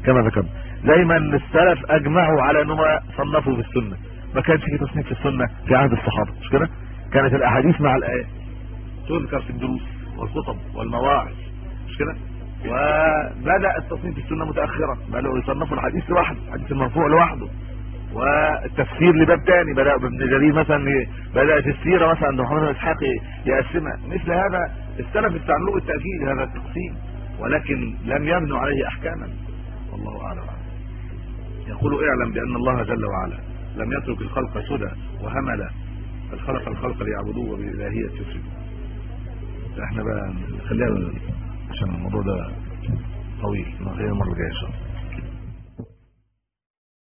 كما ذكرنا زي ما ان السلف أجمعوا على إنهم صنفوا في السنة. ما كانش في تصنيف في السنة في عهد الصحابة. مش كده؟ كانت الأحاديث مع الايات تذكر في الدروس والخطب والمواعظ. مش كده؟ وبدأ التصنيف في السنة متاخرا بدأوا يصنفوا الحديث لوحده الحديث المرفوع لوحده. والتفسير لباب تاني بدأ ابن جرير مثلا بدات السيرة مثلا محمد بن إسحاق يقسمها. مثل هذا السلف استعملوه بالتأكيد هذا التقسيم ولكن لم يبنوا عليه احكاما. والله أعلم. يقول اعلم بأن الله جل وعلا لم يترك الخلق سدى وهملا بل خلق الخلق ليعبدوه وبالإلهية يفسدوا إحنا بقى خلينا عشان الموضوع ده طويل خلينا المره الجايه ان شاء الله